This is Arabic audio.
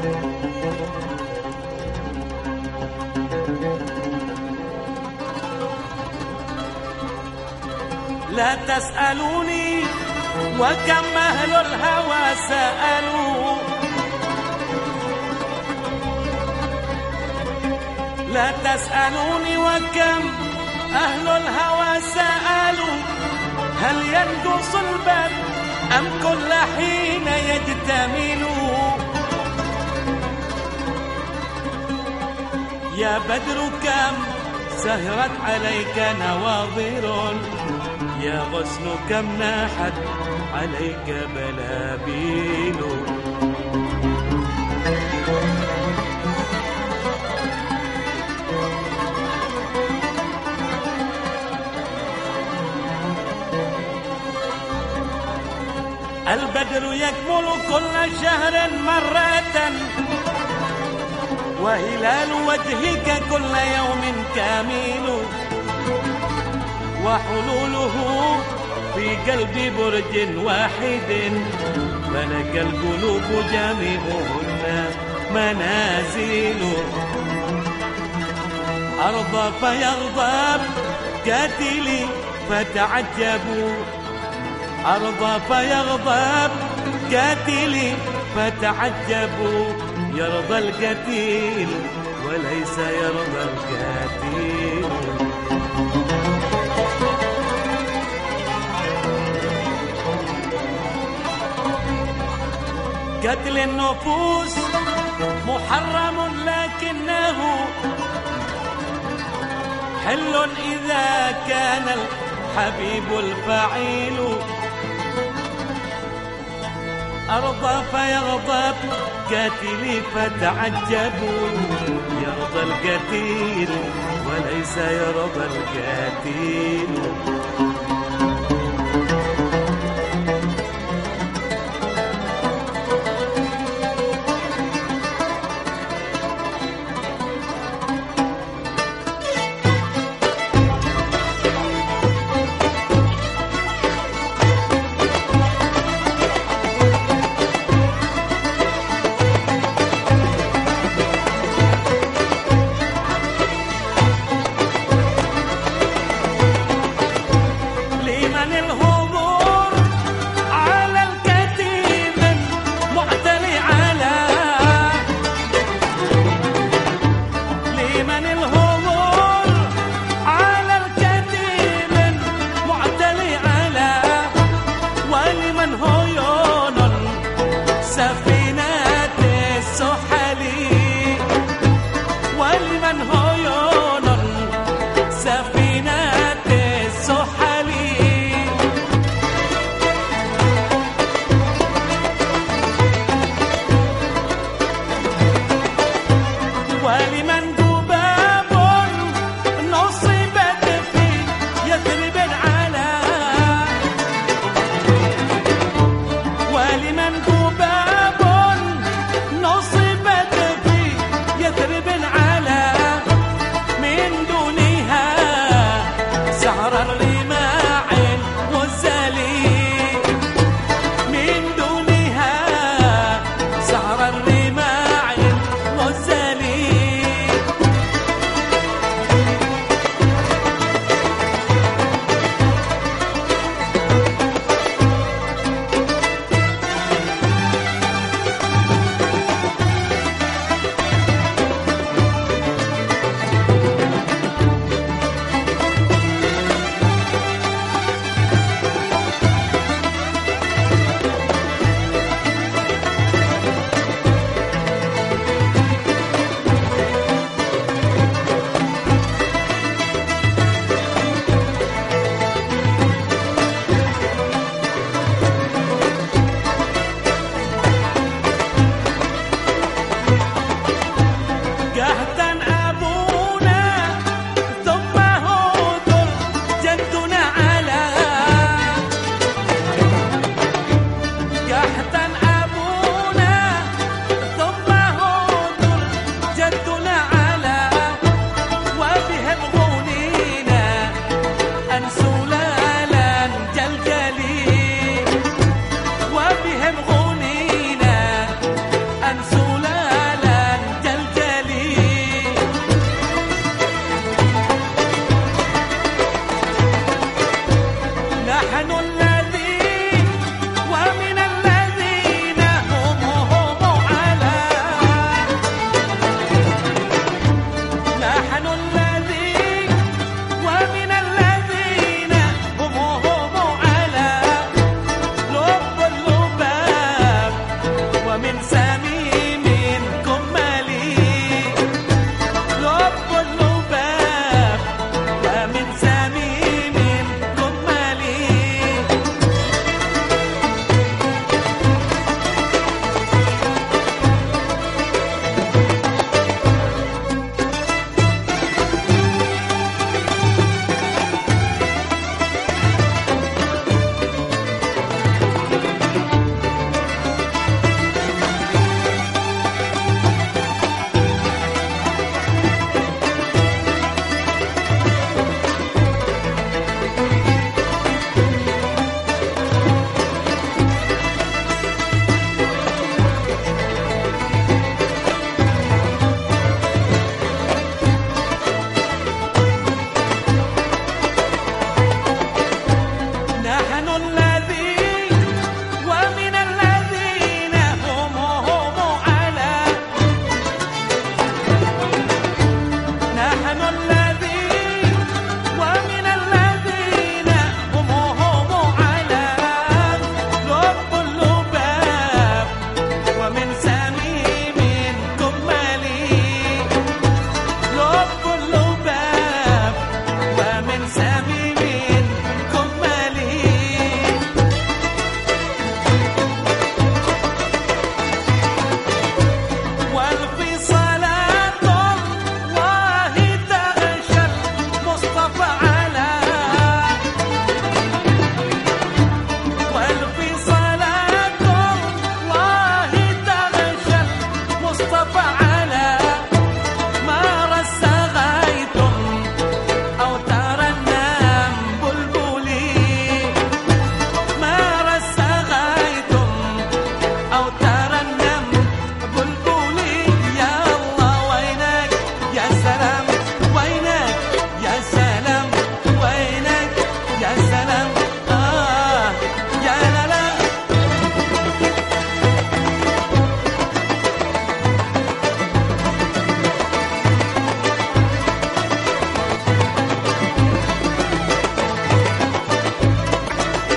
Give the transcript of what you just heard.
لا تسألوني وكم أهل الهوى سألوا. لا تسألوني وكم أهل الهوى سألوا. هل ينقص البر أم كل حين يجتملون؟ يا بدر كم سهرت عليك نواظر يا غصن كم ناحت عليك بلابيل. البدر يكمل كل شهر مرة وهلال وجهك كل يوم كامل وحلوله في قلب برج واحد. فلك القلوب جميعهن منازل. أرضى فيغضب قاتلي فتعجبوا أرضى فيغضب قاتلي فتعجبوا يرضى القتيل وليس يرضى القاتل قتل النفوس محرم لكنه حل إذا كان الحبيب الفعيل. أرضى فيغضب قاتلي فتعجبوا. يرضى القتيل وليس يرضى القتيل see. Mustafa